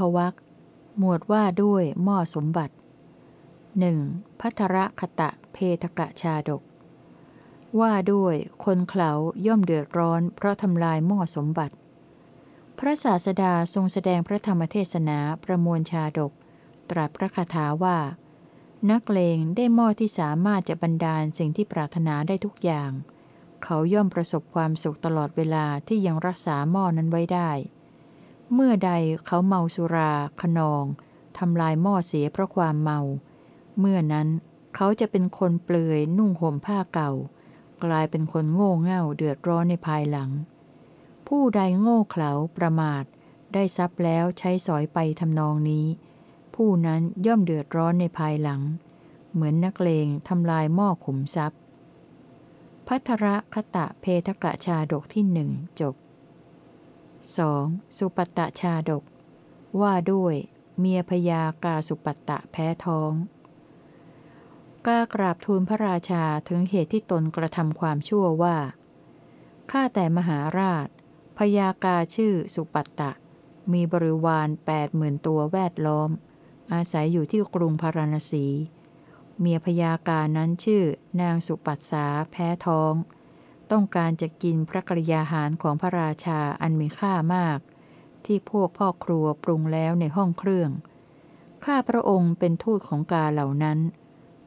พวักหมวดว่าด้วยหม้อสมบัติหนึ่งพัทระคตะเพทกะชาดก ว่าด้วยคนเขาย่อมเดือดร้อนเพราะทำลายหม้อสมบัติ พระศาสดาทรงแสดงพระธรรมเทศนาประมวลชาดก ตรัสพระคาถาว่า นักเลงได้หม้อที่สามารถจะบรรดาลสิ่งที่ปรารถนาได้ทุกอย่าง เขาย่อมประสบความสุขตลอดเวลาที่ยังรักษาหม้อนั้นไว้ได้ เมื่อใดเขาเมาสุราขนองทำลายหม้อเสียเพราะความเมา เมื่อนั้นเขาจะเป็นคนเปลือยนุ่งห่มผ้าเก่า กลายเป็นคนโง่เง่าเดือดร้อนในภายหลัง ผู้ใดโง่เขลาประมาท ได้ทรัพย์แล้วใช้สอยไปทำนองนี้ ผู้นั้นย่อมเดือดร้อนในภายหลัง เหมือนนักเลงทำลายหม้อขุมทรัพย์พัทระคตะเพทกะชาดกที่หนึ่งจบ 2. สุปตะชาดก ว่าด้วยเมียพยากาสุปัตตะแพ้ท้องก้ากราบทูลพระราชาถึงเหตุที่ตนกระทำความชั่วว่า ข้าแต่มหาราช พยากาชื่อสุปัตตะ มีบริวารแปดหมื่นตัวแวดล้อม อาศัยอยู่ที่กรุงพาราณสี เมียพยากานั้นชื่อนางสุปัตสาแพ้ท้อง ต้องการจะกินพระกริยาหารของพระราชาอันมีค่ามาก ที่พวกพ่อครัวปรุงแล้วในห้องเครื่อง ข้าพระองค์เป็นทูตของกาเหล่านั้น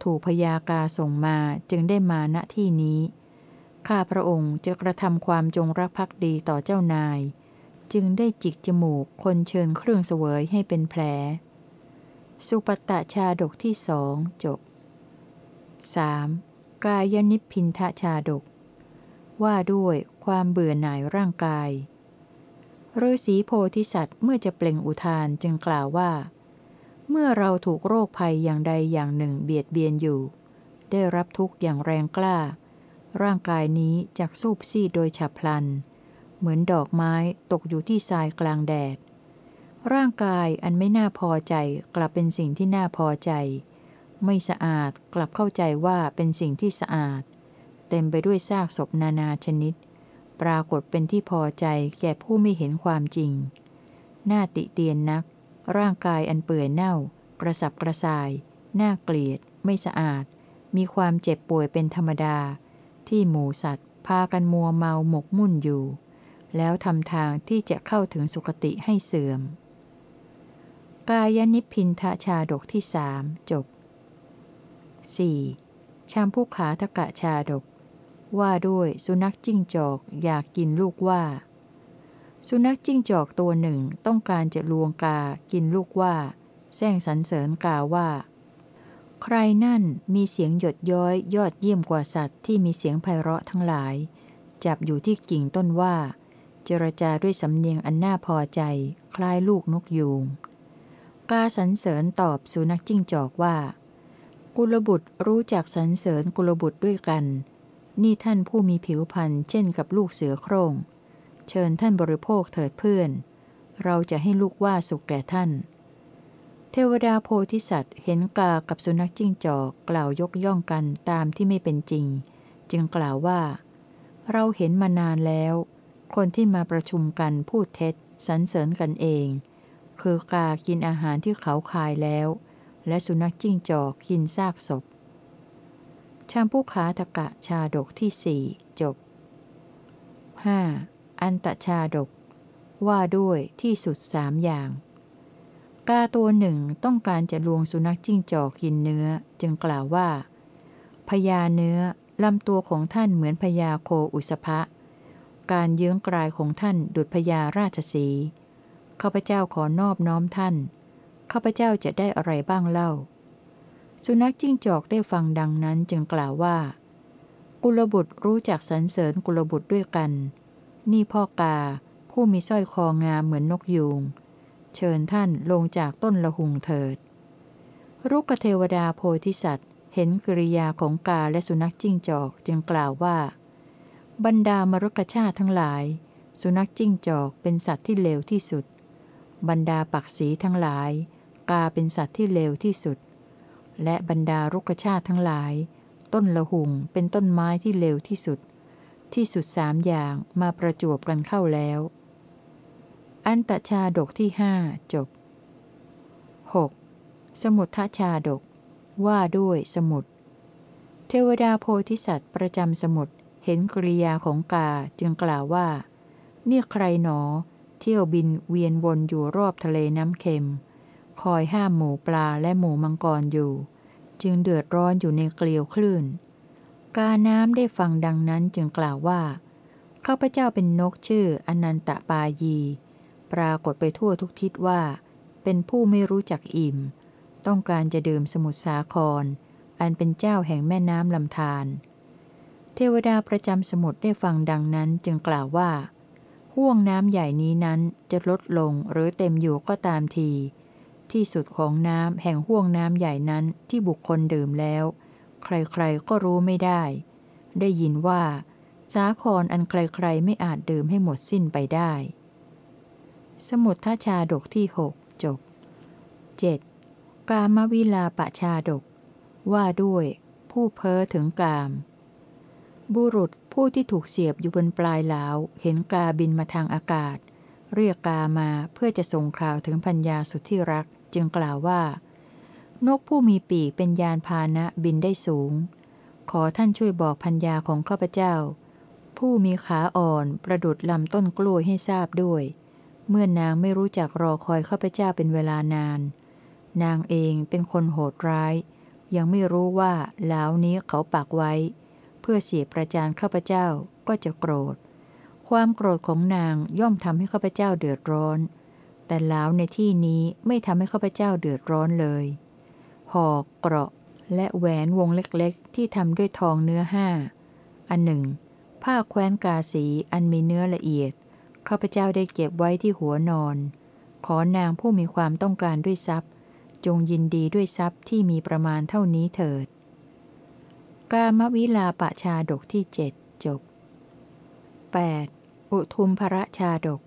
ถูกพยากาส่งมาจึงได้มาณที่นี้ ข้าพระองค์จะกระทำความจงรักภักดีต่อเจ้านาย จึงได้จิกจมูกคนเชิญเครื่องเสวยให้เป็นแผล สุปตะชาดกที่สองจบ 3. กายนิพินทะชาดก ว่าด้วยความเบื่อหน่ายร่างกายฤาษีโพธิสัตว์เมื่อจะเปล่งอุทานจึงกล่าวว่า เมื่อเราถูกโรคภัยอย่างใดอย่างหนึ่งเบียดเบียนอยู่ ได้รับทุกข์อย่างแรงกล้า ร่างกายนี้จักสูบซีดโดยฉับพลัน เหมือนดอกไม้ตกอยู่ที่ทรายกลางแดด ร่างกายอันไม่น่าพอใจกลับเป็นสิ่งที่น่าพอใจ ไม่สะอาดกลับเข้าใจว่าเป็นสิ่งที่สะอาด เต็มไปด้วยซากศพนานาชนิด ปรากฏเป็นที่พอใจแก่ผู้ไม่เห็นความจริง หน้าติเตียนนัก ร่างกายอันเปื่อยเน่า กระสับกระส่าย น่าเกลียด ไม่สะอาด มีความเจ็บป่วยเป็นธรรมดา ที่หมูสัตว์ พากันมัวเมาหมกมุ่นอยู่ แล้วทำทางที่จะเข้าถึงสุคติให้เสื่อม กายนิพินทะชาดกที่สามจบ 4. ชามผู้ขาทกะชาดก ว่าด้วยสุนัขจิ้งจอกอยากกินลูกว่า สุนัขจิ้งจอกตัวหนึ่งต้องการจะลวงกากินลูกว่าแซงสรรเสริญกาว่า ใครนั่นมีเสียงหยดย้อยยอดเยี่ยมกว่าสัตว์ที่มีเสียงไพเราะทั้งหลาย จับอยู่ที่กิ่งต้นว่า เจรจาด้วยสำเนียงอันน่าพอใจ คล้ายลูกนกยูงกาสรรเสริญตอบสุนัขจิ้งจอกว่า กุลบุตรรู้จักสรรเสริญกุลบุตรด้วยกัน นี่ท่านผู้มีผิวพรรณเช่นกับลูกเสือโครง่ง เชิญท่านบริโภคเถิดเพื่อน เราจะให้ลูกว่าสุขแก่ท่าน เทวดาโพธิสัตว์เห็นกากับสุนัขจิ้งจอกกล่าวยกย่องกันตามที่ไม่เป็นจริง จึงกล่าวว่า เราเห็นมานานแล้ว คนที่มาประชุมกันพูดเท็จสรรเสริญกันเอง คือกากินอาหารที่เขาคายแล้ว และสุนัขจิ้งจอกกินซากศพ ชามผู้ขาตกะชาดกที่สี่จบ 5. อันตชาดก ว่าด้วยที่สุดสามอย่าง กาตัวหนึ่งต้องการจะลวงสุนัขจิ้งจอกกินเนื้อจึงกล่าวว่าพญาเนื้อลำตัวของท่านเหมือนพญาโคอุสภะการเยื้องกลายของท่านดุดพญาราชสีข้าพเจ้าขอนอบน้อมท่านข้าพเจ้าจะได้อะไรบ้างเล่า สุนัขจิ้งจอกได้ฟังดังนั้นจึงกล่าวว่า กุลบุตรรู้จักสรรเสริญกุลบุตรด้วยกัน นี่พ่อกา ผู้มีสร้อยคองามเหมือนนกยูง เชิญท่านลงจากต้นละหุงเถิด รุกเทวดาโพธิสัตว์ เห็นกิริยาของกาและสุนัขจิ้งจอกจึงกล่าวว่า บรรดามรุกชาติทั้งหลาย สุนัขจิ้งจอกเป็นสัตว์ที่เลวที่สุด บรรดาปักษีทั้งหลาย กาเป็นสัตว์ที่เลวที่สุด และบรรดารุกชาติทั้งหลาย ต้นละหุงเป็นต้นไม้ที่เลวที่สุด ที่สุดสามอย่างมาประจวบกันเข้าแล้ว อันตชาดกที่ห้าจบ 6. สมุททชาดก ว่าด้วยสมุทรเทวดาโพธิสัตว์ประจำสมุทรเห็นกริยาของกาจึงกล่าวว่า เนี่ยใครหนอ เที่ยวบินเวียนวนอยู่รอบทะเลน้ำเค็ม คอยห้ามหมูปลาและหมูมังกรอยู่ จึงเดือดร้อนอยู่ในเกลียวคลื่น กาน้ำได้ฟังดังนั้นจึงกล่าวว่าข้าพเจ้าเป็นนกชื่ออนันตปายี ปรากฏไปทั่วทุกทิศว่า เป็นผู้ไม่รู้จักอิ่ม ต้องการจะดื่มสมุทรสาคร อันเป็นเจ้าแห่งแม่น้ำลำธารเทวดาประจำสมุทรได้ฟังดังนั้นจึงกล่าวว่า ห่วงน้ำใหญ่นี้นั้นจะลดลงหรือเต็มอยู่ก็ตามที ที่สุดของน้ำแห่งห่วงน้ำใหญ่นั้นที่บุคคลดื่มแล้ว ใครๆก็รู้ไม่ได้ ได้ยินว่า สาครอันใครๆไม่อาจดื่มให้หมดสิ้นไปได้ สมุดททชาดกที่หกจบ 7. กามวิลาปชาดก ว่าด้วยผู้เพ้อถึงกาม บุรุษผู้ที่ถูกเสียบอยู่บนปลายเหลาเห็นกาบินมาทางอากาศ เรียกกามาเพื่อจะส่งข่าวถึงพัญญาสุดที่รัก จึงกล่าวว่า นกผู้มีปีกเป็นยานพาหนะบินได้สูง ขอท่านช่วยบอกพัญญาของข้าพเจ้า ผู้มีขาอ่อนประดุดลำต้นกล้วยให้ทราบด้วย เมื่อนางไม่รู้จักรอคอยข้าพเจ้าเป็นเวลานาน นางเองเป็นคนโหดร้าย ยังไม่รู้ว่าเหลานี้เขาปักไว้ เพื่อเสียประจานข้าพเจ้าก็จะโกรธ ความโกรธของนางย่อมทำให้ข้าพเจ้าเดือดร้อน แต่แล้วในที่นี้ไม่ทำให้ข้าพเจ้าเดือดร้อนเลยหอกเกราะและแหวนวงเล็กๆ ที่ทำด้วยทองเนื้อห้า อันหนึ่ง ผ้าแคว้นกาสีอันมีเนื้อละเอียด ข้าพเจ้าได้เก็บไว้ที่หัวนอน ขอนางผู้มีความต้องการด้วยทรัพย์ จงยินดีด้วยทรัพย์ที่มีประมาณเท่านี้เถิด กามวิลาปะชาดกที่เจ็ดจบ 8. อุทุมพระชาดก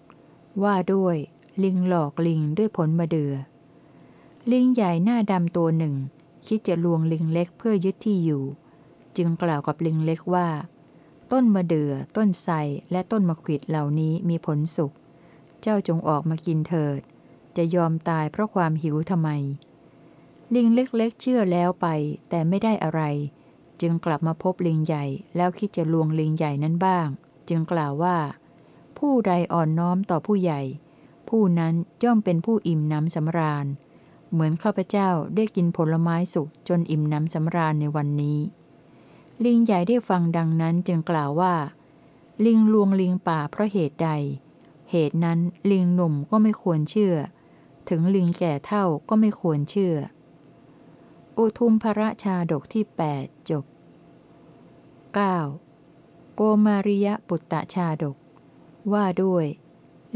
ว่าด้วย ลิงหลอกลิงด้วยผลมะเดือ่อลิงใหญ่หน้าดำตัวหนึ่ง คิดจะลวงลิงเล็กเพื่อยึดที่อยู่ จึงกล่าวกับลิงเล็กว่า ต้นมะเดือ่อต้นไทรและต้นมะขิดเหล่านี้มีผลสุกเจ้าจงออกมากินเถิด จะยอมตายเพราะความหิวทำไม ลิงเล็กๆเชื่อแล้วไป แต่ไม่ได้อะไร จึงกลับมาพบลิงใหญ่ แล้วคิดจะลวงลิงใหญ่นั้นบ้าง จึงกล่าวว่า ผู้ใดอ่อนน้อมต่อผู้ใหญ่ ผู้นั้นย่อมเป็นผู้อิ่มน้ำสำราญ เหมือนข้าพเจ้าได้กินผลไม้สุกจนอิ่มน้ำสำราญในวันนี้ ลิงใหญ่ได้ฟังดังนั้นจึงกล่าวว่า ลิงลวงลิงป่าเพราะเหตุใด เหตุนั้นลิงหนุ่มก็ไม่ควรเชื่อ ถึงลิงแก่เท่าก็ไม่ควรเชื่อ อุทุมพระชาดกที่ 8 จบ 9. โกมาริยบุตตะชาดก ว่าด้วย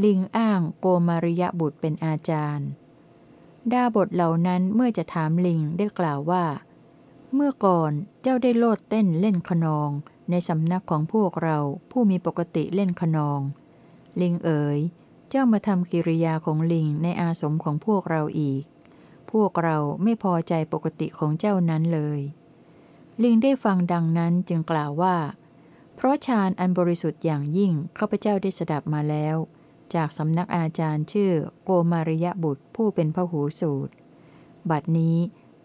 ลิงอ้างโกมาริยบุตรเป็นอาจารย์ ดาบทเหล่านั้นเมื่อจะถามลิงได้กล่าวว่า เมื่อก่อนเจ้าได้โลดเต้นเล่นขนอง ในสำนักของพวกเราผู้มีปกติเล่นขนอง ลิงเอ๋ย เจ้ามาทำกิริยาของลิงในอาสมของพวกเราอีก พวกเราไม่พอใจปกติของเจ้านั้นเลย ลิงได้ฟังดังนั้นจึงกล่าวว่า เพราะฌานอันบริสุทธิ์อย่างยิ่งข้าพเจ้าได้สดับมาแล้ว จากสำนักอาจารย์ชื่อโกมาริยบุตรผู้เป็นพระหูสูตร บัดนี้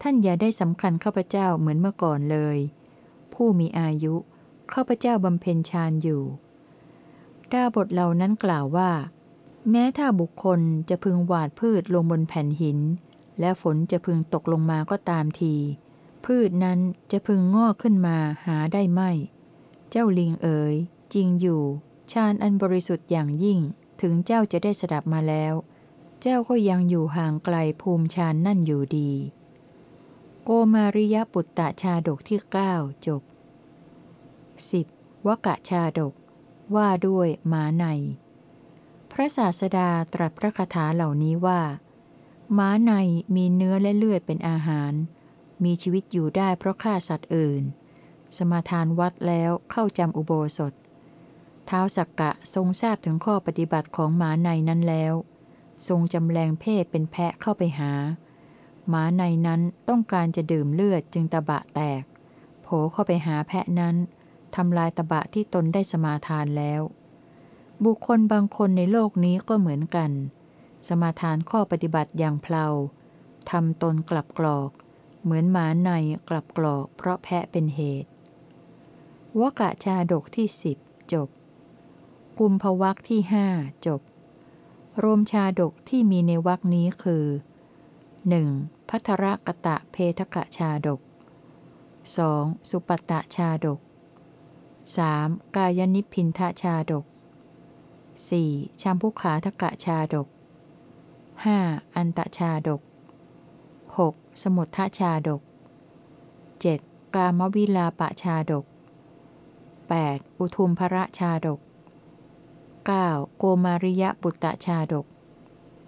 ท่านอย่าได้สำคัญข้าพเจ้าเหมือนเมื่อก่อนเลย ผู้มีอายุข้าพเจ้าบำเพ็ญฌานอยู่ ดาบทเหล่านั้นกล่าวว่า แม้ถ้าบุคคลจะพึงหวาดพืชลงบนแผ่นหิน และฝนจะพึงตกลงมาก็ตามที พืชนั้นจะพึงงอกขึ้นมาหาได้ไม่ เจ้าลิงเอ๋ยจริงอยู่ชาญอันบริสุทธิ์อย่างยิ่ง ถึงเจ้าจะได้สดับมาแล้ว เจ้าก็ยังอยู่ห่างไกลภูมิชานนั่นอยู่ดี โกมาริยปุตตะชาดกที่ 9 จบ 10. วกะชาดก ว่าด้วยหมาใน พระศาสดาตรัสพระคาถาเหล่านี้ว่าหมาในมีเนื้อและเลือดเป็นอาหาร มีชีวิตอยู่ได้เพราะฆ่าสัตว์อื่น สมาทานวัดแล้วเข้าจำอุโบสถ ท้าสักกะทรงทราบถึงข้อปฏิบัติของหมาในนั้นแล้ว ทรงจำแรงเพศเป็นแพะเข้าไปหา หมาในนั้นต้องการจะดื่มเลือดจึงตะบะแตก โผเข้าไปหาแพะนั้นทำลายตะบะที่ตนได้สมาทานแล้ว บุคคลบางคนในโลกนี้ก็เหมือนกัน สมาทานข้อปฏิบัติอย่างเพลาทำตนกลับกรอก เหมือนหมาในกลับกรอกเพราะแพะเป็นเหตุวกะชาดกที่สิบจบ กุมภวักที่ห้าจบ รวมชาดกที่มีในวักนี้คือ 1. พัทรกตะเพทกะชาดก 2. สุปตะชาดก 3. กายนิพินทชาดก 4. ชัมพุขาทกะชาดก 5. อันตชาดก 6. สมุททชาดก 7. กามวิลาปะชาดก 8. อุทุมภระชาดก 9. โกมาริยบุตตชาดก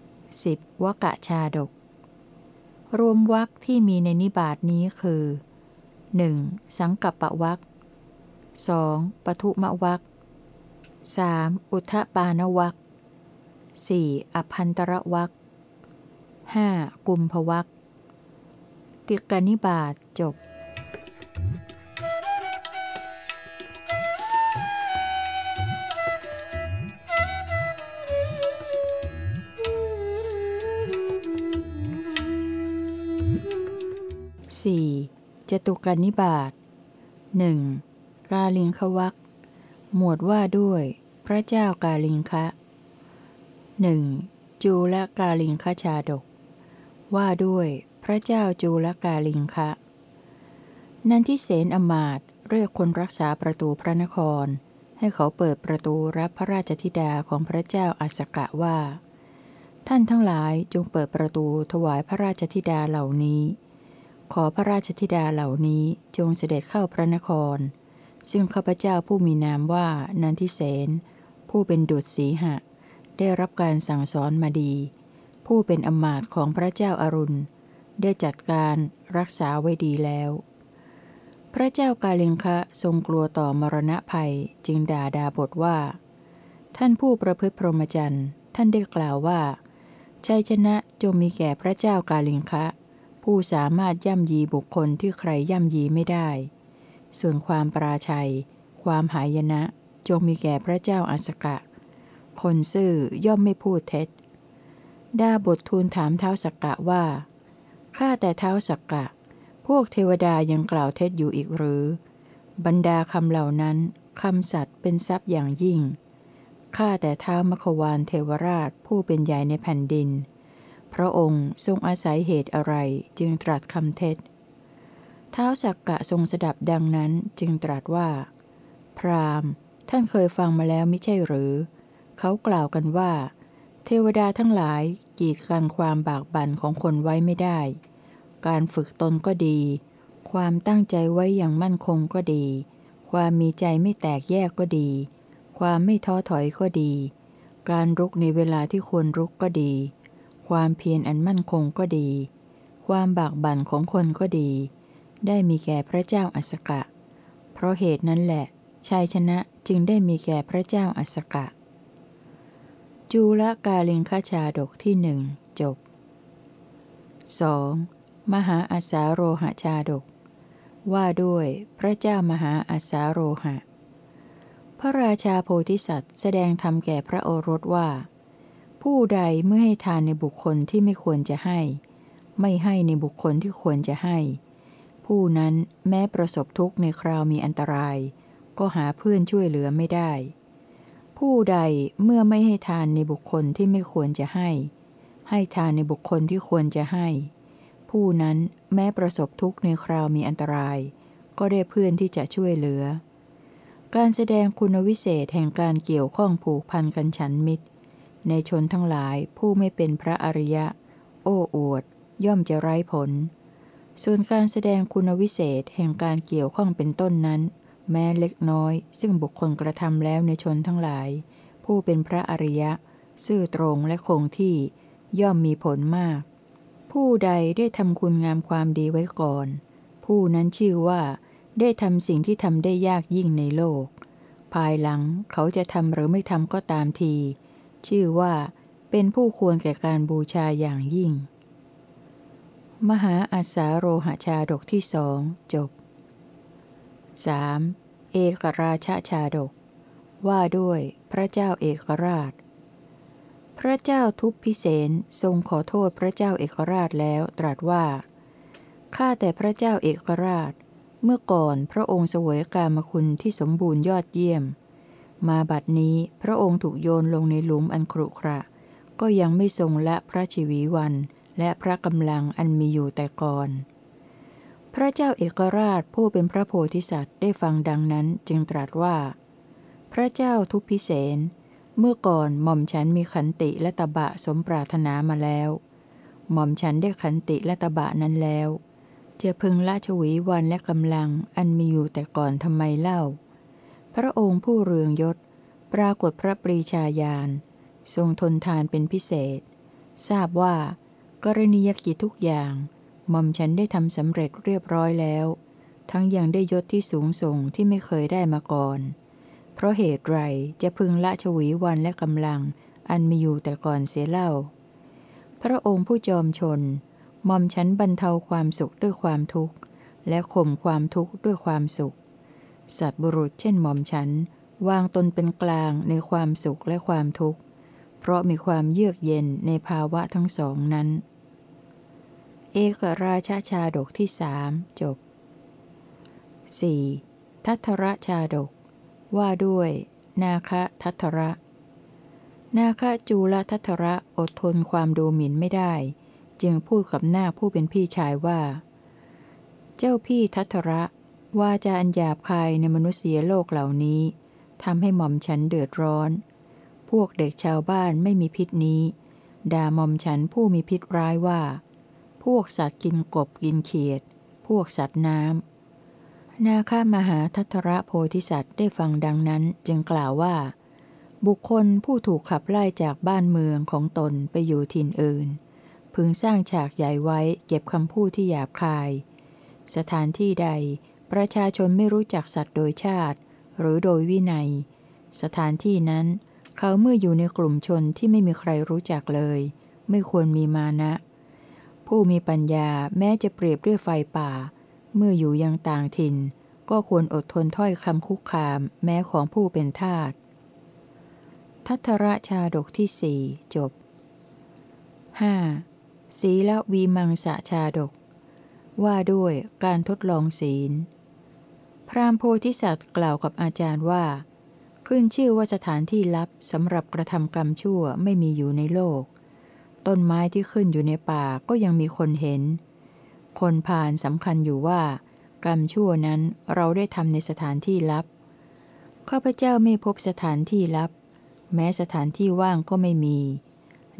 10. วกะชาดก รวมวักที่มีในนิบาทนี้คือ 1. สังกัปปวัก 2. ปทุมะวัก 3. อุทปานวัก 4. อภันตรวัก 5. กุมภวักติกนิบาตจบ จตุกนิบาตหนึ่งกาลิงควักหมวดว่าด้วย พระเจ้ากาลิงคะหนึ่งจูและกาลิงคชาดก ว่าด้วย พระเจ้าจูและกาลิงคะนันทิเสนอมาตเรียกคนรักษาประตูพระนคร ให้เขาเปิดประตูรับพระราชธิดาของพระเจ้าอาสกะว่า ท่านทั้งหลายจงเปิดประตูถวายพระราชธิดาเหล่านี้ ขอพระราชธิดาเหล่านี้จงเสด็จเข้าพระนคร ซึ่งข้าพเจ้าผู้มีนามว่านันทิเสนผู้เป็นดุจสีหะ ได้รับการสั่งสอนมาดี ผู้เป็นอมาตของพระเจ้าอารุณ ได้จัดการรักษาไว้ดีแล้ว พระเจ้ากาเลงคะทรงกลัวต่อมรณะภัยจึงด่าดาบทว่า ท่านผู้ประพฤติพรหมจรรย์ท่านได้กล่าวว่าชัยชนะจงมีแก่พระเจ้ากาลิงคะ ผู้สามารถย่ำยีบุคคลที่ใครย่ำยีไม่ได้ ส่วนความปราชัย ความหายนะ จงมีแก่พระเจ้าอาสกะ คนซื่อย่อมไม่พูดเท็จ ดาบททูลถามเท้าสักกะว่า ข้าแต่เท้าสักกะ พวกเทวดายังกล่าวเท็จอยู่อีกหรือ บรรดาคำเหล่านั้นคำสัตว์เป็นทรัพย์อย่างยิ่ง ข้าแต่เท้ามควานเทวราชผู้เป็นใหญ่ในแผ่นดิน พระองค์ทรงอาศัยเหตุอะไรจึงตรัสคำเท็จ เท้าสักกะทรงสดับดังนั้นจึงตรัสว่า พราหมณ์ ท่านเคยฟังมาแล้วไม่ใช่หรือ เขากล่าวกันว่า เทวดาทั้งหลายกีดกันความบากบั่นของคนไว้ไม่ได้ การฝึกตนก็ดี ความตั้งใจไว้อย่างมั่นคงก็ดี ความมีใจไม่แตกแยกก็ดี ความไม่ท้อถอยก็ดี การรุกในเวลาที่ควรรุกก็ดี ความเพียรอันมั่นคงก็ดี ความบากบั่นของคนก็ดี ได้มีแก่พระเจ้าอัสกะ เพราะเหตุนั้นแหละ ชัยชนะจึงได้มีแก่พระเจ้าอัสกะ จูลกาลิงคชาดกที่หนึ่งจบ 2. มหาอาสาโรหชาดก ว่าด้วยพระเจ้ามหาอาสาโรหะ พระราชาโพธิสัตว์แสดงธรรมแก่พระโอรสว่า ผู้ใดเมื่อให้ทานในบุคคลที่ไม่ควรจะให้ ไม่ให้ในบุคคลที่ควรจะให้ ผู้นั้นแม้ประสบทุกข์ในคราวมีอันตราย ก็หาเพื่อนช่วยเหลือไม่ได้ ผู้ใดเมื่อไม่ให้ทานในบุคคลที่ไม่ควรจะให้ ให้ทานในบุคคลที่ควรจะให้ ผู้นั้นแม้ประสบทุกข์ในคราวมีอันตราย ก็ได้เพื่อนที่จะช่วยเหลือ การแสดงคุณวิเศษแห่งการเกี่ยวข้องผูกพันกันฉันมิตร ในชนทั้งหลายผู้ไม่เป็นพระอริยะ โอ้อวด ย่อมจะไร้ผล ส่วนการแสดงคุณวิเศษแห่งการเกี่ยวข้องเป็นต้นนั้น แม้เล็กน้อย ซึ่งบุคคลกระทำแล้วในชนทั้งหลาย ผู้เป็นพระอริยะ ซื่อตรงและคงที่ ย่อมมีผลมาก ผู้ใดได้ทำคุณงามความดีไว้ก่อน ผู้นั้นชื่อว่าได้ทำสิ่งที่ทำได้ยากยิ่งในโลก ภายหลังเขาจะทำหรือไม่ทำก็ตามที ชื่อว่าเป็นผู้ควรแก่การบูชาอย่างยิ่ง มหาอาสาโรหชาดกที่สองจบ 3. เอกราชชาดก ว่าด้วยพระเจ้าเอกราช พระเจ้าทุพพิเศษทรงขอโทษพระเจ้าเอกราชแล้วตรัสว่า ข้าแต่พระเจ้าเอกราช เมื่อก่อนพระองค์เสวยกามคุณที่สมบูรณ์ยอดเยี่ยม มาบัดนี้พระองค์ถูกโยนลงในหลุมอันครุขระ ก็ยังไม่ทรงละพระชีวีวัน และพระกำลังอันมีอยู่แต่ก่อน พระเจ้าเอกราชผู้เป็นพระโพธิสัตว์ได้ฟังดังนั้นจึงตรัสว่า พระเจ้าทุพพิเศษเมื่อก่อนหม่อมฉันมีขันติและตบะสมปรารถนามาแล้ว หม่อมฉันได้ขันติและตบะนั้นแล้ว จะพึงละชวีวันและกำลังอันมีอยู่แต่ก่อนทำไมเล่า พระองค์ผู้เรืองยศ ปรากฏพระปรีชาญาณทรงทนทานเป็นพิเศษ ทราบว่า กรณียกิจทุกอย่างหม่อมฉันได้ทำสำเร็จเรียบร้อยแล้ว ทั้งยังได้ยศที่สูงส่งที่ไม่เคยได้มาก่อน เพราะเหตุไรจะพึงละชวีวันและกำลัง อันมีอยู่แต่ก่อนเสียเล่า พระองค์ผู้จอมชนมอมฉันบรรเทาความสุขด้วยความทุกข์ และข่มความทุกข์ด้วยความสุข สัตบุรุษเช่นหมอมฉัน วางตนเป็นกลางในความสุขและความทุกข์ เพราะมีความเยือกเย็นในภาวะทั้งสองนั้น เอกราชาชาดกที่สามจบ 4. ทัทรชาดก ว่าด้วย นาคะทัตระ นาคะจูลทัตระอดทนความดูหมิ่นไม่ได้ จึงพูดกับหน้าผู้เป็นพี่ชายว่า เจ้าพี่ทัตระ ว่าจะอันหยาบคายในมนุษยโลกเหล่านี้ทำให้หม่อมฉันเดือดร้อน พวกเด็กชาวบ้านไม่มีพิษนี้ ด่าหม่อมฉันผู้มีพิษร้ายว่า พวกสัตว์กินกบกินเขียด พวกสัตว์น้ำ นาคามหาทัตระโพธิสัตว์ได้ฟังดังนั้นจึงกล่าวว่า บุคคลผู้ถูกขับไล่จากบ้านเมืองของตนไปอยู่ถิ่นอื่น พึงสร้างฉากใหญ่ไว้เก็บคำพูดที่หยาบคาย สถานที่ใด ประชาชนไม่รู้จักสัตว์โดยชาติ หรือโดยวินัย สถานที่นั้น เขาเมื่ออยู่ในกลุ่มชนที่ไม่มีใครรู้จักเลย ไม่ควรมีมานะ ผู้มีปัญญาแม้จะเปรียบด้วยไฟป่า เมื่ออยู่ยังต่างถิ่น ก็ควรอดทนถ้อยคำคุกคาม แม้ของผู้เป็นทาสทัทระชาดกที่สี่จบ 5. ศีลวีมังสะชาดก ว่าด้วยการทดลองศีล พราหมณ์โพธิสัตว์กล่าวกับอาจารย์ว่า ขึ้นชื่อว่าสถานที่ลับสำหรับกระทำกรรมชั่วไม่มีอยู่ในโลก ต้นไม้ที่ขึ้นอยู่ในป่าก็ยังมีคนเห็น คนผ่านสำคัญอยู่ว่า กรรมชั่วนั้นเราได้ทำในสถานที่ลับข้าพเจ้าไม่พบสถานที่ลับ แม้สถานที่ว่างก็ไม่มี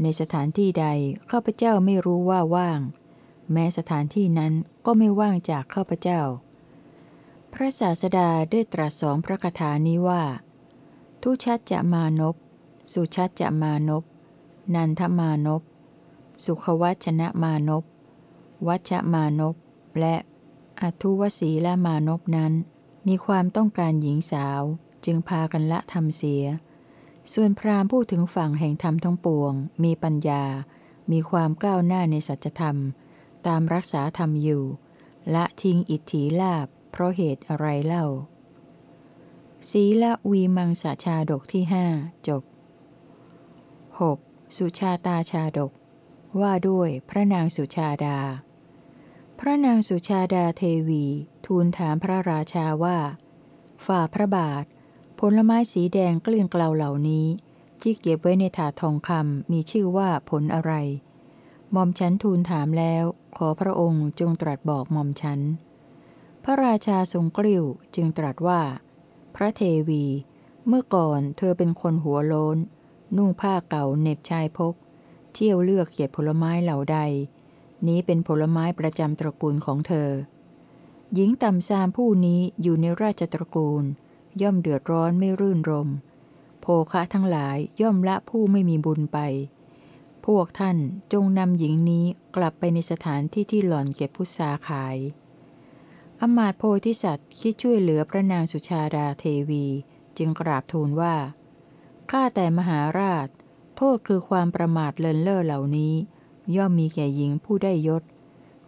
ในสถานที่ใดข้าพเจ้าไม่รู้ว่าว่าง แม้สถานที่นั้นก็ไม่ว่างจากข้าพเจ้า พระศาสดาได้ตรัสสองพระคาถานี้ว่า ทุชัดจะมานพ สุชัดจะมานพ นันทมานพ สุขวัชนะมานพ วัชมานพ และอทุวสีละมานพนั้น มีความต้องการหญิงสาวจึงพากันละทำเสีย ส่วนพราหมณ์พูดถึงฝั่งแห่งธรรมทั้งปวง มีปัญญา มีความก้าวหน้าในสัจธรรม ตามรักษาธรรมอยู่ ละทิ้งอิทธิลาบ เพราะเหตุอะไรเล่าสีละวีมังสาชาดกที่หจบ 6. สุชาตาชาดก ว่าด้วยพระนางสุชาดา พระนางสุชาดาเทวี ทูลถามพระราชาว่า ฝ่าพระบาท ผลไม้สีแดงเกลื่อนเกลาเหล่านี้ ที่เก็บไว้ในถาดทองคำมีชื่อว่าผลอะไร หม่อมฉันทูลถามแล้ว ขอพระองค์จงตรัสบอกหม่อมฉัน ระราชาทรงกริ้วจึงตรัสว่า พระเทวี เมื่อก่อนเธอเป็นคนหัวโลนนุ่งผ้าเก่าเน็บชายพก เที่ยวเลือกเก็บผลไม้เหล่าใด นี้เป็นผลไม้ประจำตระกูลของเธอ หญิงต่ำซามผู้นี้อยู่ในราชตระกูล ย่อมเดือดร้อนไม่รื่นรม โภคะทั้งหลายย่อมละผู้ไม่มีบุญไป พวกท่านจงนำหญิงนี้กลับไปในสถานที่ที่หล่อนเก็บพุทราขาย อมาตโพธิสัตว์คิดช่วยเหลือพระนางสุชาดาเทวี จึงกราบทูลว่า ข้าแต่มหาราช โทษคือความประมาทเลินเล่อเหล่านี้ ย่อมมีแก่หญิงผู้ได้ยศ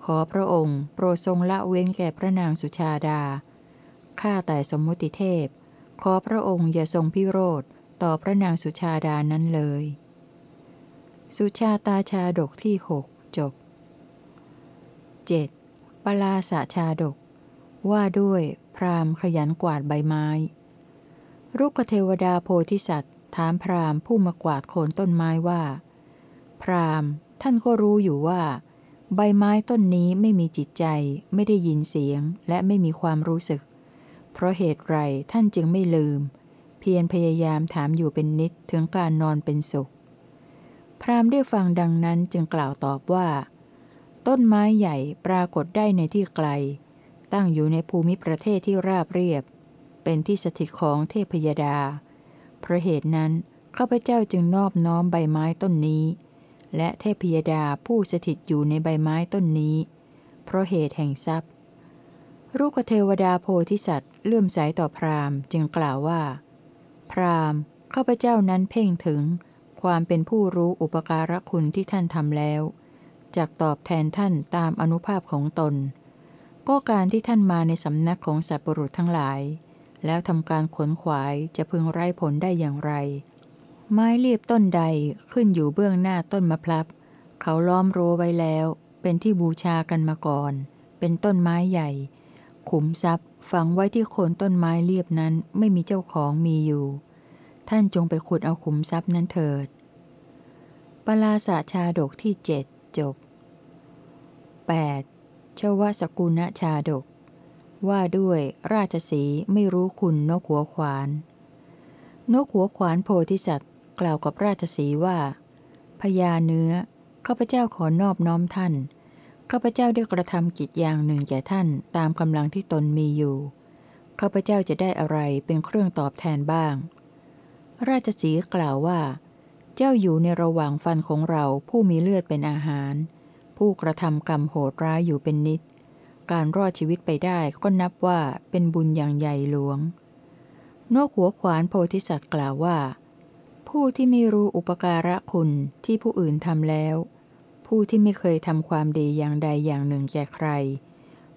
ขอพระองค์ โปรดทรงละเว้นแก่พระนางสุชาดา ข้าแต่สมมุติเทพ ขอพระองค์อย่าทรงพิโรธต่อพระนางสุชาดานั้นเลย สุชาตาชาดกที่หกจบ 7. ปลาสะชาดก ว่าด้วยพรามขยันกวาดใบไม้ รุกเทวดาโพธิสัตว์ ถามพรามผู้มากวาดโคนต้นไม้ว่า พรามท่านก็รู้อยู่ว่า ใบไม้ต้นนี้ไม่มีจิตใจ ไม่ได้ยินเสียงและไม่มีความรู้สึก เพราะเหตุไรท่านจึงไม่ลืม เพียรพยายามถามอยู่เป็นนิดถึงการนอนเป็นสุข พรามได้ฟังดังนั้นจึงกล่าวตอบว่า ต้นไม้ใหญ่ปรากฏได้ในที่ไกล ตั้งอยู่ในภูมิประเทศที่ราบเรียบ เป็นที่สถิตของเทพยดา เพราะเหตุนั้นข้าพเจ้าจึงนอบน้อมใบไม้ต้นนี้ และเทพยดาผู้สถิตอยู่ในใบไม้ต้นนี้ เพราะเหตุแห่งทรัพย์รูกเทวดาโพธิสัตว์เลื่อมใสต่อพราหมณ์จึงกล่าวว่า พราหมณ์ข้าพเจ้านั้นเพ่งถึงความเป็นผู้รู้อุปการะคุณที่ท่านทำแล้ว จากตอบแทนท่านตามอนุภาพของตน ก็การที่ท่านมาในสำนักของสัตว์ปรุษทั้งหลาย แล้วทำการขนขวายจะพึงไร้ผลได้อย่างไร ไม้เรียบต้นใดขึ้นอยู่เบื้องหน้าต้นมะพร้าวเขาล้อมรั้วไว้แล้ว เป็นที่บูชากันมาก่อน เป็นต้นไม้ใหญ่ ขุมทรัพย์ฝังไว้ที่โคนต้นไม้เรียบนั้นไม่มีเจ้าของมีอยู่ ท่านจงไปขุดเอาขุมทรัพย์นั้นเถิดปลาสาชาดกที่เจ็ดจบ 8. ชวสกุณชาดก ว่าด้วยราชสีไม่รู้คุณนกหัวขวาน นกหัวขวานโพธิสัตว์ กล่าวกับราชสีว่าพญาเนื้อข้าพเจ้าขอนอบน้อมท่านข้าพเจ้าได้กระทำกิจอย่างหนึ่งแก่ท่านตามกำลังที่ตนมีอยู่ข้าพเจ้าจะได้อะไรเป็นเครื่องตอบแทนบ้าง ราชสีกล่าวว่า เจ้าอยู่ในระหว่างฟันของเราผู้มีเลือดเป็นอาหาร ผู้กระทำกรรมโหดร้ายอยู่เป็นนิด การรอดชีวิตไปได้ก็นับว่าเป็นบุญอย่างใหญ่หลวง นกหัวขวานโพธิสัตว์กล่าวว่า ผู้ที่ไม่รู้อุปการะคุณที่ผู้อื่นทำแล้ว ผู้ที่ไม่เคยทำความดีอย่างใดอย่างหนึ่งแก่ใคร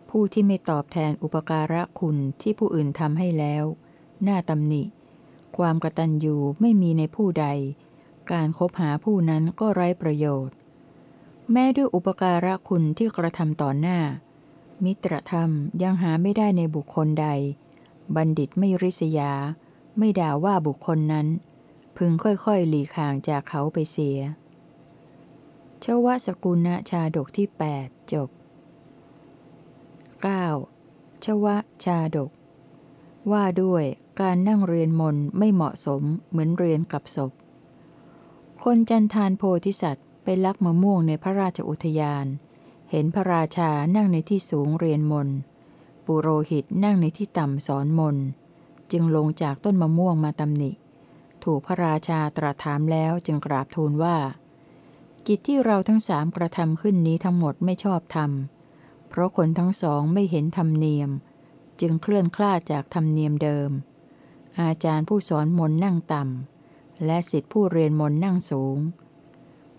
ผู้ที่ไม่ตอบแทนอุปการะคุณที่ผู้อื่นทำให้แล้วน่าตำหนิ ความกตัญญูไม่มีในผู้ใด การคบหาผู้นั้นก็ไร้ประโยชน์ แม้ด้วยอุปการะคุณที่กระทำต่อหน้า มิตรธรรมยังหาไม่ได้ในบุคคลใด บัณฑิตไม่ริษยา ไม่ด่าว่าบุคคลนั้น พึงค่อยๆ หลีกห่างจากเขาไปเสียชวสกุณชาดกที่ 8 จบ 9. ชวชาดก ว่าด้วยการนั่งเรียนมนไม่เหมาะสมเหมือนเรียนกับศพ คนจันทานโพธิสัตว์ ไปลักมะม่วงในพระราชอุทยาน เห็นพระราชานั่งในที่สูงเรียนมน ปุโรหิตนั่งในที่ต่ำสอนมน จึงลงจากต้นมะม่วงมาตำหนิ ถูกพระราชาตรัสถามแล้วจึงกราบทูลว่า กิจที่เราทั้งสามกระทำขึ้นนี้ทั้งหมดไม่ชอบธรรม เพราะคนทั้งสองไม่เห็นธรรมเนียม จึงเคลื่อนคลาดจากธรรมเนียมเดิม อาจารย์ผู้สอนมนนั่งต่ำและสิทธิผู้เรียนมนนั่งสูง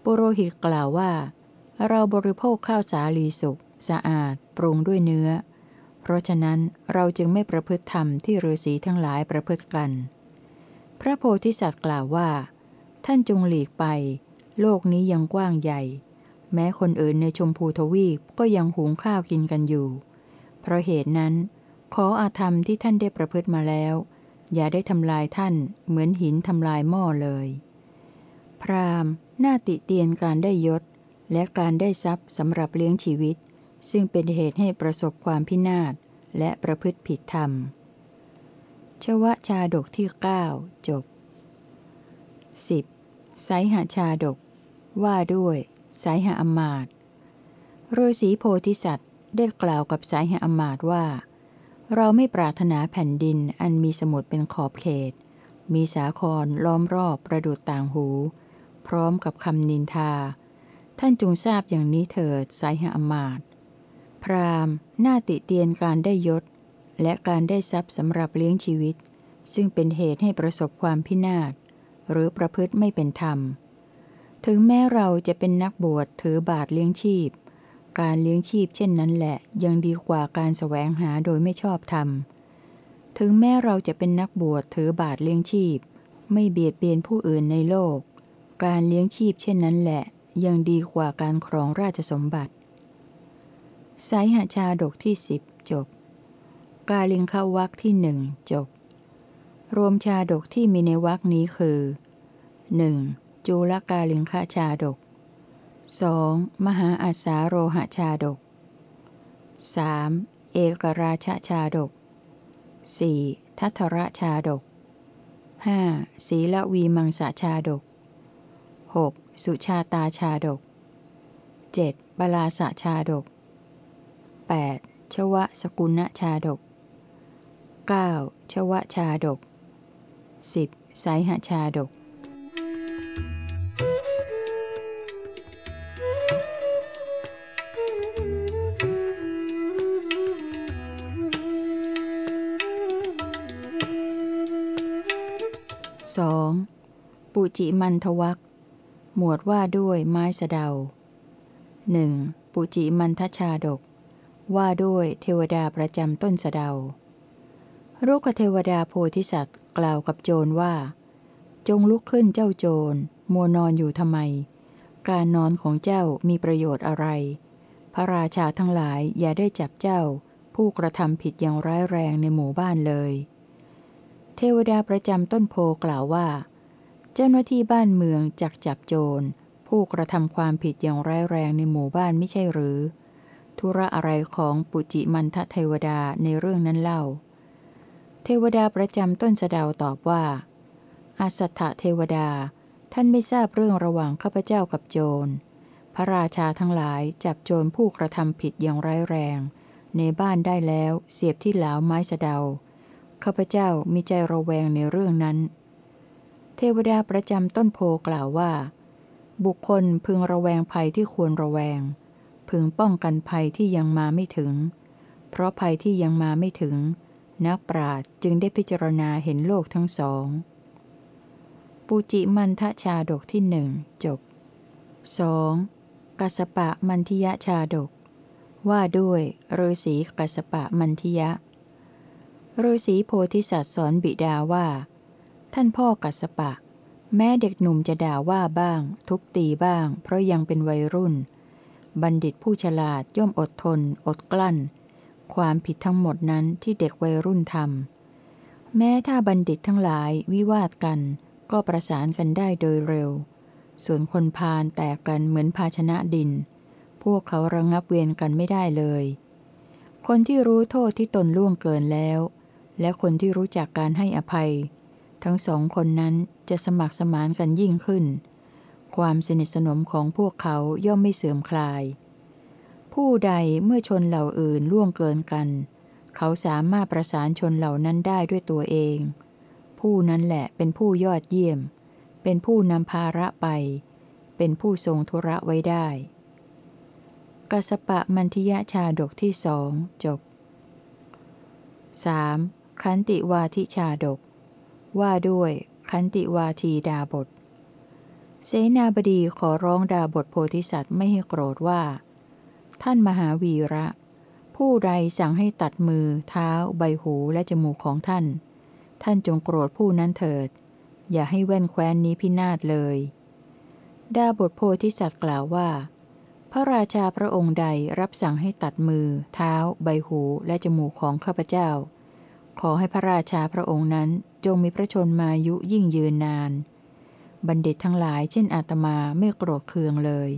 ปุโรหิตกล่าวว่า เราบริโภคข้าวสาลีสุกสะอาด ปรุงด้วยเนื้อ เพราะฉะนั้นเราจึงไม่ประพฤติธรรมที่ฤาษีทั้งหลายประพฤติกัน พระโพธิสัตว์กล่าวว่า ท่านจงหลีกไป โลกนี้ยังกว้างใหญ่ แม้คนอื่นในชมพูทวีปก็ยังหุงข้าวกินกันอยู่ เพราะเหตุนั้น ขออาธรรมที่ท่านได้ประพฤติมาแล้ว อย่าได้ทำลายท่านเหมือนหินทำลายหม้อเลย พราม หน้าติเตียนการได้ยศ และการได้ทรัพย์สำหรับเลี้ยงชีวิต ซึ่งเป็นเหตุให้ประสบความพินาศและประพฤติผิดธรรม ชวชาดกที่ 9 จบ 10. ไสหชาดก ว่าด้วยสายหอมาตฤาษีโพธิสัตว์ได้กล่าวกับสายหอมาตว่า เราไม่ปรารถนาแผ่นดินอันมีสมุดเป็นขอบเขต มีสาครล้อมรอบประดุดต่างหู พร้อมกับคำนินทา ท่านจงทราบอย่างนี้เถิดสายหอมาตพราหมณ์หน้าติเตียนการได้ยศ และการได้ทรัพย์สำหรับเลี้ยงชีวิต ซึ่งเป็นเหตุให้ประสบความพินาศ หรือประพฤติไม่เป็นธรรม ถึงแม้เราจะเป็นนักบวชถือบาทเลี้ยงชีพ การเลี้ยงชีพเช่นนั้นแหละ ยังดีกว่าการแสวงหาโดยไม่ชอบธรรม ถึงแม้เราจะเป็นนักบวชถือบาทเลี้ยงชีพ ไม่เบียดเบียนผู้อื่นในโลก การเลี้ยงชีพเช่นนั้นแหละ ยังดีกว่าการครองราชสมบัติสายหาชาดกที่สิบจบ กาลิงคาวักที่หนึ่งจบ รวมชาดกที่มีในวักนี้คือ 1. จูลกาลิงคาชาดก 2. มหาอาสาโรหชาดก 3. เอกราชชาดก 4. ทัทระชาดก 5. ศีลวีมังสาชาดก 6. สุชาตาชาดก 7. บาลาสชาดก 8. ชวะสกุณชาดก 9. ชวะชาดก 10. สายหชาดกสองปุจิมันทวัก หมวดว่าด้วยไม้สะเดาหนึ่งปุจิมันทชาดก ว่าด้วยเทวดาประจำต้นสะเดารุกเทวดาโพธิสัตว์กล่าวกับโจรว่า จงลุกขึ้นเจ้าโจร มัวนอนอยู่ทำไม การนอนของเจ้ามีประโยชน์อะไร พระราชาทั้งหลายอย่าได้จับเจ้า ผู้กระทำผิดอย่างร้ายแรงในหมู่บ้านเลย เทวดาประจำต้นโพกล่าวว่า เจ้าหน้าที่บ้านเมืองจักจับโจร ผู้กระทำความผิดอย่างร้ายแรงในหมู่บ้านไม่ใช่หรือ ธุระอะไรของปุจิมันทะเทวดาในเรื่องนั้นเล่า เทวดาประจำต้นสะดาวตอบว่า อาสัทธเทวดา ท่านไม่ทราบเรื่องระหว่างข้าพเจ้ากับโจร พระราชาทั้งหลายจับโจรผู้กระทำผิดอย่างร้ายแรง ในบ้านได้แล้วเสียบที่เหลาไม้สะดาข้าพเจ้ามีใจระแวงในเรื่องนั้น เทวดาประจำต้นโพกล่าวว่า บุคคลพึงระแวงภัยที่ควรระแวง พึงป้องกันภัยที่ยังมาไม่ถึง เพราะภัยที่ยังมาไม่ถึง นักปราชญ์จึงได้พิจารณาเห็นโลกทั้งสอง ปูจิมันทชาดกที่หนึ่งจบ 2. กัสปะมันทิยชาดก ว่าด้วยฤาษีกัสปะมันทิยะฤาษีโพธิสัตว์สอนบิดาว่า ท่านพ่อกัสปะ แม้เด็กหนุ่มจะด่าว่าบ้าง ทุบตีบ้าง เพราะยังเป็นวัยรุ่น บัณฑิตผู้ฉลาดย่อมอดทน อดกลั้น ความผิดทั้งหมดนั้นที่เด็กวัยรุ่นทำแม้ถ้าบัณฑิตทั้งหลายวิวาทกัน ก็ประสานกันได้โดยเร็ว ส่วนคนพาลแตกกันเหมือนภาชนะดิน พวกเขาระงงับเวรกันไม่ได้เลย คนที่รู้โทษที่ตนล่วงเกินแล้ว และคนที่รู้จักการให้อภัย ทั้งสองคนนั้นจะสมัครสมานกันยิ่งขึ้น ความสนิทสนมของพวกเขาย่อมไม่เสื่อมคลาย ผู้ใดเมื่อชนเหล่าอื่นล่วงเกินกัน เขาสามารถประสานชนเหล่านั้นได้ด้วยตัวเอง ผู้นั้นแหละเป็นผู้ยอดเยี่ยม เป็นผู้นำภาระไป เป็นผู้ทรงธุระไว้ได้กัสปะมันทิยะชาดกที่สองจบ 3. ขันติวาทิชาดก ว่าด้วย ขันติวาทีดาบท เสนาบดีขอร้องดาบทโพธิสัตว์ไม่ให้โกรธว่า ท่านมหาวีระ ผู้ใดสั่งให้ตัดมือ เท้า ใบหูและจมูกของท่าน ท่านจงโกรธผู้นั้นเถิด อย่าให้แว่นแคว้นนี้พินาศเลย ดาบทโพธิสัตว์กล่าวว่า พระราชาพระองค์ใดรับสั่งให้ตัดมือ เท้า ใบหูและจมูกของข้าพเจ้า ขอให้พระราชาพระองค์นั้น จงมีพระชนมายุยิ่งยืนนาน บัณฑิตทั้งหลายเช่นอาตมาไม่โกรธเคืองเลย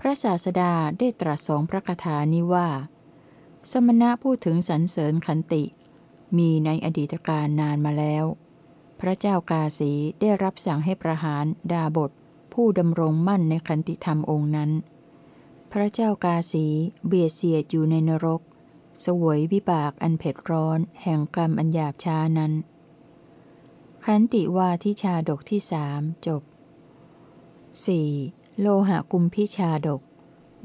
พระศาสดาได้ตรัสสองพระคาถานี้ว่า สมณะพูดถึงสรรเสริญขันติ มีในอดีตการนานมาแล้ว พระเจ้ากาสีได้รับสั่งให้ประหารดาบท ผู้ดำรงมั่นในขันติธรรมองค์นั้น พระเจ้ากาสีเบียดเสียดอยู่ในนรกสวยวิบากอันเผ็ดร้อนแห่งกรรมอันหยาบช้านั้น ขันติวาทิชาดกที่สามจบ 4. โลหะกุมพิชาดก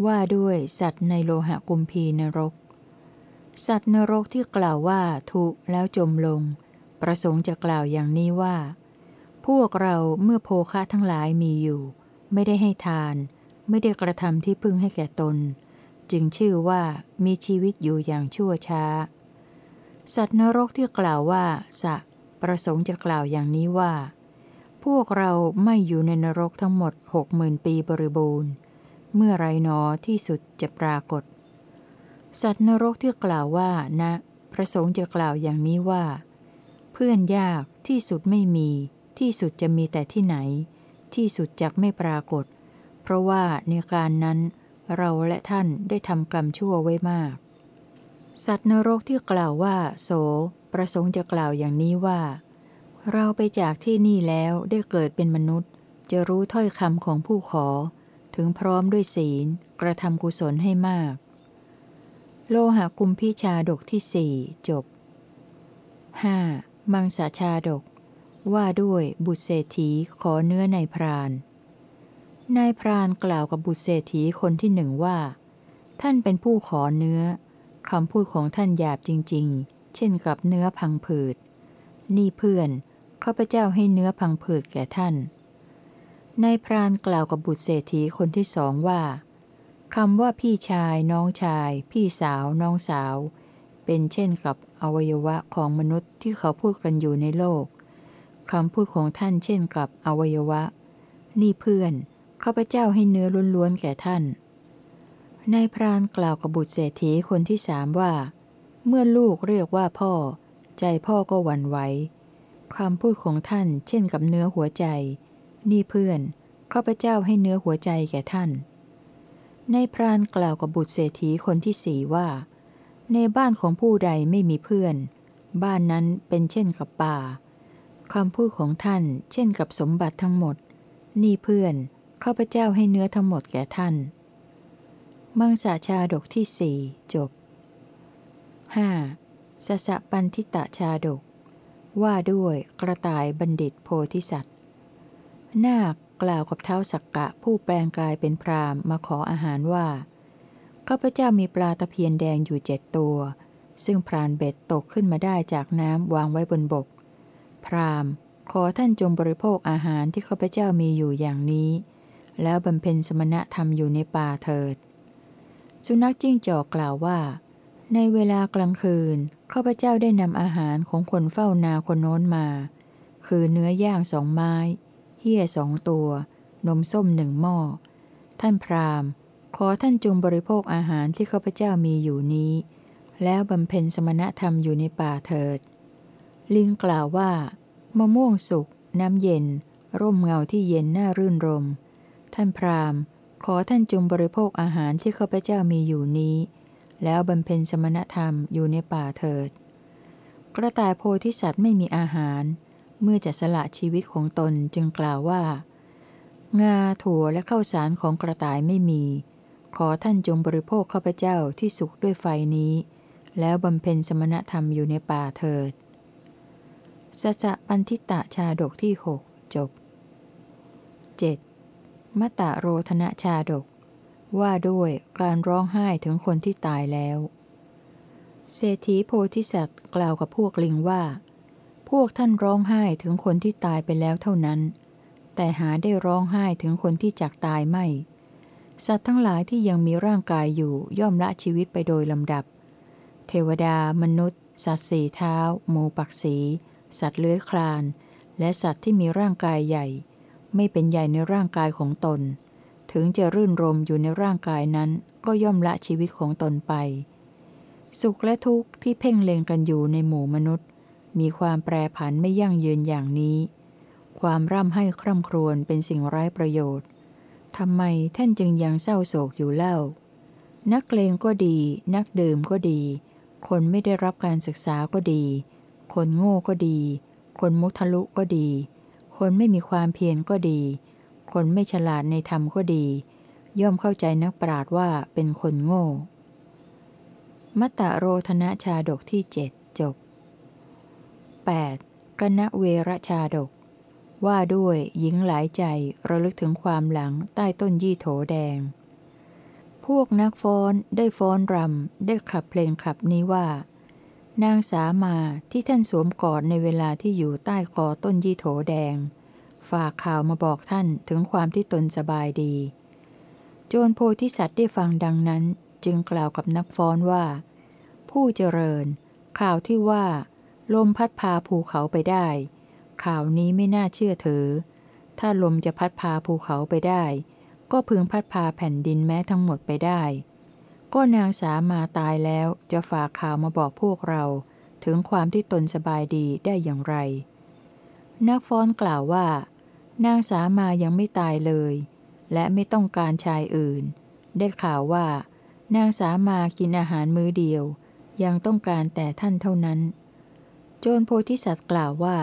ว่าด้วยสัตว์ในโลหะกุมพีนรก สัตว์นรกที่กล่าวว่าทุแล้วจมลง ประสงค์จะกล่าวอย่างนี้ว่า พวกเราเมื่อโภคะทั้งหลายมีอยู่ ไม่ได้ให้ทาน ไม่ได้กระทำที่พึ่งให้แก่ตน จึงชื่อว่ามีชีวิตอยู่อย่างชั่วช้า สัตว์นรกที่กล่าวว่าสะ ประสงค์จะกล่าวอย่างนี้ว่า พวกเราไม่อยู่ในนรกทั้งหมดหกหมื่นปีบริบูรณ์ เมื่อไรหนอที่สุดจะปรากฏ สัตว์นรกที่กล่าวว่านะ ประสงค์จะกล่าวอย่างนี้ว่า เพื่อนยากที่สุดไม่มี ที่สุดจะมีแต่ที่ไหน ที่สุดจักไม่ปรากฏ เพราะว่าในการนั้นเราและท่านได้ทำกรรมชั่วไว้มาก สัตว์นรกที่กล่าวว่า โส ประสงค์จะกล่าวอย่างนี้ว่า เราไปจากที่นี่แล้วได้เกิดเป็นมนุษย์ จะรู้ถ้อยคำของผู้ขอ ถึงพร้อมด้วยศีล กระทำกุศลให้มาก โลหะกุมพิชาดกที่สี่จบ 5. มังสาชาดก ว่าด้วยบุตรเศรษฐีขอเนื้อในพรานนายพรานกล่าวกับบุตรเศรษฐีคนที่หนึ่งว่า ท่านเป็นผู้ขอเนื้อคำพูดของท่านหยาบจริงๆ เช่นกับเนื้อพังผืด นี่เพื่อนข้าพเจ้าให้เนื้อพังผืดแก่ท่าน นายพรานกล่าวกับบุตรเศรษฐีคนที่สองว่าคำว่าพี่ชาย น้องชาย พี่สาว น้องสาว เป็นเช่นกับอวัยวะของมนุษย์ที่เขาพูดกันอยู่ในโลกคำพูดของท่านเช่นกับอวัยวะ นี่เพื่อนข้าพเจ้าให้เนื้อล้วนๆแก่ท่านนายพรานกล่าวกับบุตรเศรษฐีคนที่สามว่า เมื่อลูกเรียกว่าพ่อ ใจพ่อก็หวั่นไหวคำพูดของท่านเช่นกับเนื้อหัวใจ นี่เพื่อนข้าพเจ้าให้เนื้อหัวใจแก่ท่าน ในพรานกล่าวกับบุตรเศรษฐีคนที่สี่ว่า ในบ้านของผู้ใดไม่มีเพื่อน บ้านนั้นเป็นเช่นกับป่าคำพูดของท่านเช่นกับสมบัติทั้งหมด นี่เพื่อนข้าพเจ้าให้เนื้อทั้งหมดแก่ท่าน มังสาชาดกที่สี่จบ 5. สสะปันทิตะชาดก ว่าด้วยกระต่ายบัณฑิตโพธิสัตว์ นาคกล่าวกับเท้าสักกะผู้แปลงกายเป็นพรามมาขออาหารว่าข้าพเจ้ามีปลาตะเพียนแดงอยู่เจ็ดตัว ซึ่งพรานเบ็ดตกขึ้นมาได้จากน้ำวางไว้บนบก พรามขอท่านจงบริโภคอาหารที่ข้าพเจ้ามีอยู่อย่างนี้ แล้วบำเพ็ญสมณธรรมอยู่ในป่าเถิด สุนัขจิ้งจอกกล่าวว่า ในเวลากลางคืนข้าพเจ้าได้นำอาหารของคนเฝ้านาคนโน้นมา คือเนื้อย่างสองไม้เหี้ยสองตัว นมส้มหนึ่งหม้อ ท่านพราหมณ์ ขอท่านจงบริโภคอาหารที่ข้าพเจ้ามีอยู่นี้ แล้วบำเพ็ญสมณธรรมอยู่ในป่าเถิด ลิงกล่าวว่ามะม่วงสุก น้ำเย็น ร่มเงาที่เย็นน่ารื่นรม ท่านพราหมณ์ ขอท่านจงบริโภคอาหารที่ข้าพเจ้ามีอยู่นี้ แล้วบำเพ็ญสมณธรรมอยู่ในป่าเถิด กระต่ายโพธิสัตว์ไม่มีอาหาร เมื่อจะสละชีวิตของตนจึงกล่าวว่า งาถั่วและข้าวสารของกระต่ายไม่มี ขอท่านจงบริโภคข้าพเจ้าที่สุกด้วยไฟนี้ แล้วบำเพ็ญสมณธรรมอยู่ในป่าเถิดสัจปันทิตะชาดกที่หกจบ 7. มตะโรธนะชาดก ว่าด้วยการร้องไห้ถึงคนที่ตายแล้ว เศรษฐีโพธิสัตว์กล่าวกับพวกลิงว่า พวกท่านร้องไห้ถึงคนที่ตายไปแล้วเท่านั้น แต่หาได้ร้องไห้ถึงคนที่จักตายไม่ สัตว์ทั้งหลายที่ยังมีร่างกายอยู่ย่อมละชีวิตไปโดยลำดับ เทวดา มนุษย์ สัตว์สี่เท้า หมูปักสี สัตว์เลื้อยคลาน และสัตว์ที่มีร่างกายใหญ่ ไม่เป็นใหญ่ในร่างกายของตน ถึงจะรื่นรมอยู่ในร่างกายนั้นก็ย่อมละชีวิตของตนไป สุขและทุกข์ที่เพ่งเล็งกันอยู่ในหมู่มนุษย์ มีความแปรผันไม่ยั่งยืนอย่างนี้ ความร่ำให้คร่ำครวญเป็นสิ่งไร้ประโยชน์ทำไมท่านจึงยังเศร้าโศกอยู่เล่า นักเลงก็ดี นักดื่มก็ดี คนไม่ได้รับการศึกษาก็ดี คนโง่ก็ดี คนมุทะลุก็ดี คนไม่มีความเพียรก็ดี คนไม่ฉลาดในธรรมก็ดี ย่อมเข้าใจนักปราดว่าเป็นคนโง่ มัตตโรธนะชาดกที่เจ็ดจบ 8. กณเวรชาดก ว่าด้วยหญิงหลายใจระลึกถึงความหลังใต้ต้นยี่โถแดง พวกนักฟ้อนได้ฟ้อนรำได้ขับเพลงขับนี้ว่า นางสามาที่ท่านสวมกอดในเวลาที่อยู่ใต้กอต้นยี่โถแดง ฝากข่าวมาบอกท่านถึงความที่ตนสบายดี โจรโพธิสัตว์ได้ฟังดังนั้น จึงกล่าวกับนักฟ้อนว่า ผู้เจริญ ข่าวที่ว่า ลมพัดพาภูเขาไปได้ ข่าวนี้ไม่น่าเชื่อถือ ถ้าลมจะพัดพาภูเขาไปได้ ก็พึงพัดพาแผ่นดินแม้ทั้งหมดไปได้ ก็นางสามาตายแล้วจะฝากข่าวมาบอกพวกเราถึงความที่ตนสบายดีได้อย่างไร นักฟ้อนกล่าวว่า นางสามายังไม่ตายเลย และไม่ต้องการชายอื่น ได้ข่าวว่า นางสามากินอาหารมื้อเดียว ยังต้องการแต่ท่านเท่านั้น โจรโพธิสัตว์กล่าวว่า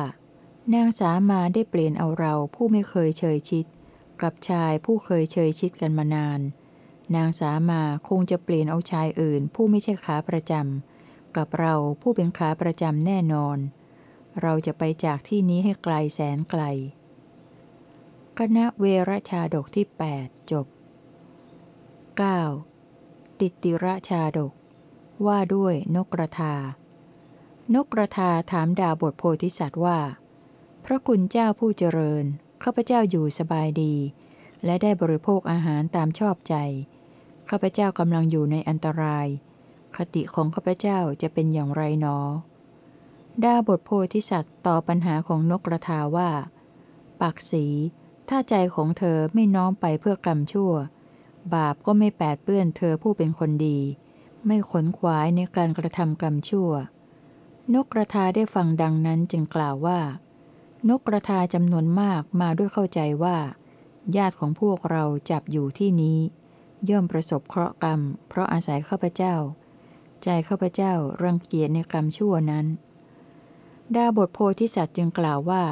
นางสามาได้เปลี่ยนเอาเราผู้ไม่เคยเชยชิด กับชายผู้เคยเชยชิดกันมานาน นางสามาคงจะเปลี่ยนเอาชายอื่น ผู้ไม่ใช่ขาประจำกับเราผู้เป็นขาประจำแน่นอน เราจะไปจากที่นี้ให้ไกลแสนไกล คณะเวรชาดกที่ 8 จบ 9. ติติระชาดก ว่าด้วยนกกระทา นกกระทาถามดาบทโพธิสัตว์ว่า พระคุณเจ้าผู้เจริญข้าพเจ้าอยู่สบายดี และได้บริโภคอาหารตามชอบใจข้าพเจ้ากำลังอยู่ในอันตราย คติของข้าพเจ้าจะเป็นอย่างไรหนอ ดาบทโพธิสัตว์ตอบปัญหาของนกกระทาว่าปักสี ถ้าใจของเธอไม่น้อมไปเพื่อกรรมชั่ว บาปก็ไม่แปดเปื้อนเธอผู้เป็นคนดี ไม่ขนขวายในการกระทำกรรมชั่ว นกกระทาได้ฟังดังนั้นจึงกล่าวว่า นกกระทาจำนวนมากมาด้วยเข้าใจว่า ญาติของพวกเราจับอยู่ที่นี้ ย่อมประสบเคราะห์กรรม เพราะอาศัยข้าพเจ้า ใจข้าพเจ้ารังเกียจในกรรมชั่วนั้น ดาบทโพธิสัตว์จึงกล่าวว่า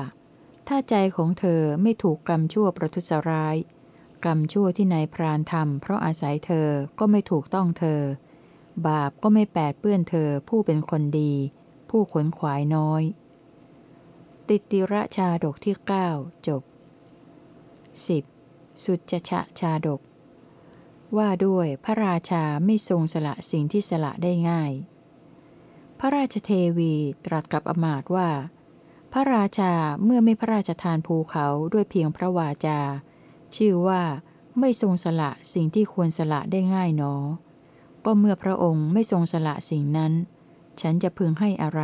ถ้าใจของเธอไม่ถูกกรรมชั่วประทุษร้าย กรรมชั่วที่นายพรานทำเพราะอาศัยเธอก็ไม่ถูกต้องเธอ บาปก็ไม่แปดเปื้อนเธอผู้เป็นคนดี ผู้ขนขวายน้อย ติติระชาดกที่ 9 จบ 10. สุจชะชาดก ว่าด้วยพระราชาไม่ทรงสละสิ่งที่สละได้ง่าย พระราชเทวีตรัสกับอมาตว่า พระราชาเมื่อไม่พระราชทานภูเขาด้วยเพียงพระวาจา ชื่อว่าไม่ทรงสละสิ่งที่ควรสละได้ง่ายหนอ ก็เมื่อพระองค์ไม่ทรงสละสิ่งนั้น ฉันจะพึงให้อะไร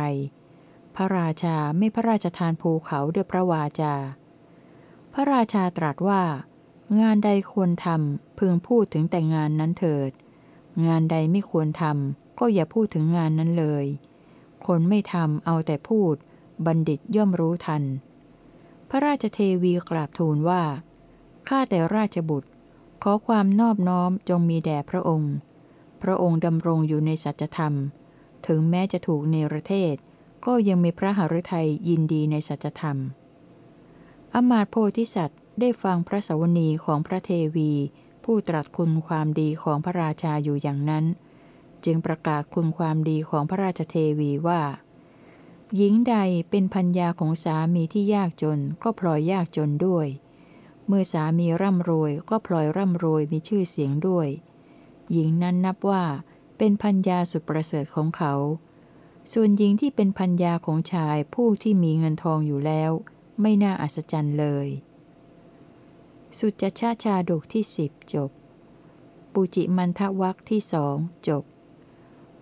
พระราชาไม่พระราชทานภูเขาด้วยพระวาจา พระราชาตรัสว่า งานใดควรทำพึงพูดถึงแต่งานนั้นเถิด งานใดไม่ควรทำก็อย่าพูดถึงงานนั้นเลย คนไม่ทำเอาแต่พูด บัณฑิตย่อมรู้ทัน พระราชเทวีกราบทูลว่า ข้าแต่ราชบุตร ขอความนอบน้อมจงมีแด่พระองค์ พระองค์ดำรงอยู่ในสัจธรรม ถึงแม้จะถูกเนรเทศ ก็ยังมีพระหฤทัยยินดีในสัจธรรม อมาตย์โพธิสัตว์ได้ฟังพระสวนีของพระเทวี ผู้ตรัสคุณความดีของพระราชาอยู่อย่างนั้น จึงประกาศคุณความดีของพระราชเทวีว่า หญิงใดเป็นพัญญาของสามีที่ยากจนก็พลอยยากจนด้วย เมื่อสามีร่ำรวยก็พลอยร่ำรวยมีชื่อเสียงด้วย หญิงนั้นนับว่า เป็นพัญญาสุดประเสริฐของเขา ส่วนหญิงที่เป็นพัญญาของชายผู้ที่มีเงินทองอยู่แล้ว ไม่น่าอัศจรรย์เลย สุจชาชาดกที่สิบจบ ปุจิมันทวักที่สองจบ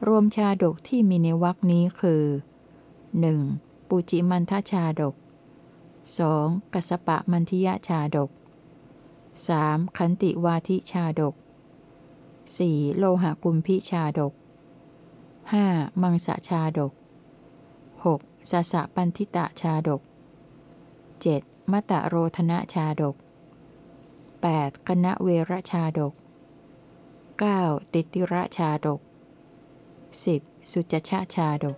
รวมชาดกที่มีในวักนี้คือ 1. ปุจิมันทชาดก 2. กัสปะมันทิยชาดก 3. ขันติวาทิชาดก 4. โลหะกุมพิชาดก 5. มังสะชาดก 6. สสะปันทิตะชาดก 7. มตะโรธนะชาดก 8. กณเวรชาดก 9. ติติระชาดก 10. สุจชะชาดก